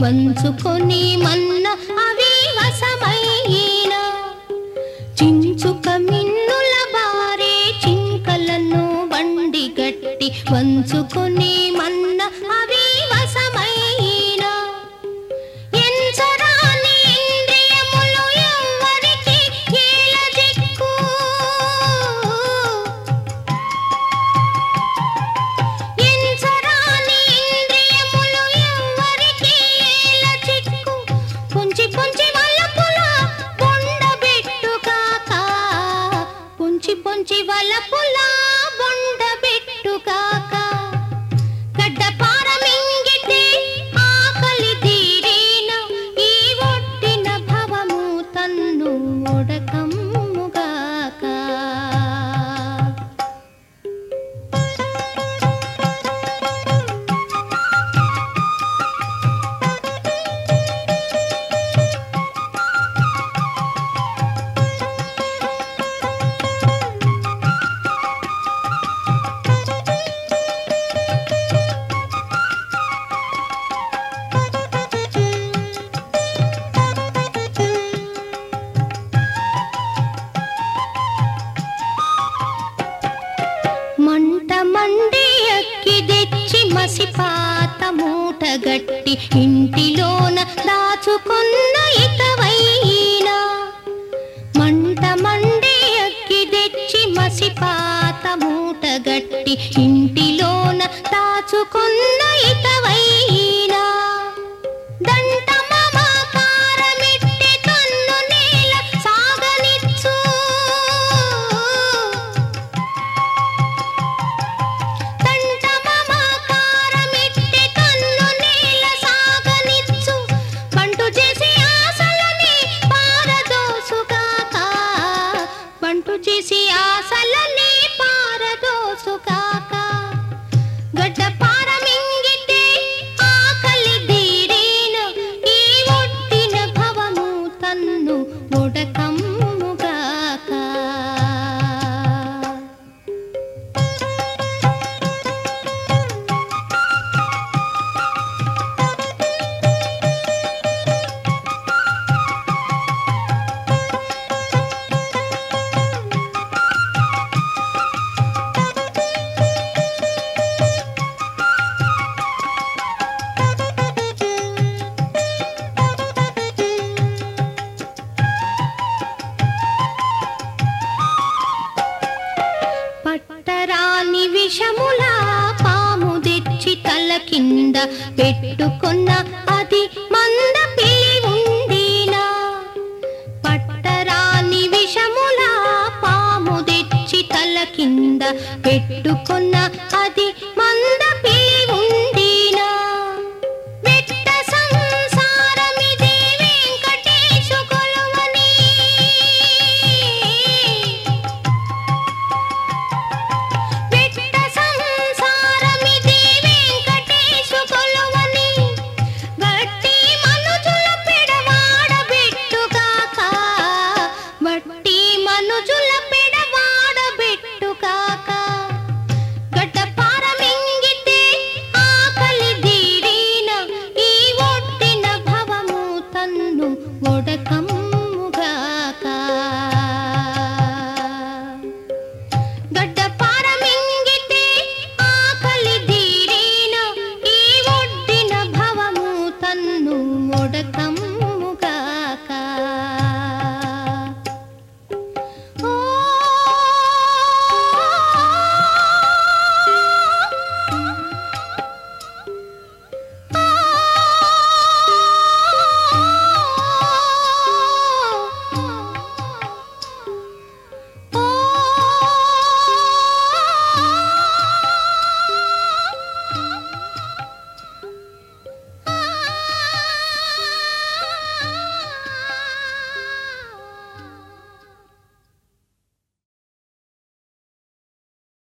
పంచుకొని మన్న కసిపాత మూటగట్టి ఇంటిలోన దాచుకున్న ఇతవైనా మంట మండే అక్కి తెచ్చి మసిపాత మూటగట్టి ఇంటిలోన దాచుకున్న tocar. కింద పెట్టుకున్న అతి మంద పిల్లి ఉందినా పట్టరాని విషములా పాము తెచ్చి తల కింద పెట్టుకున్న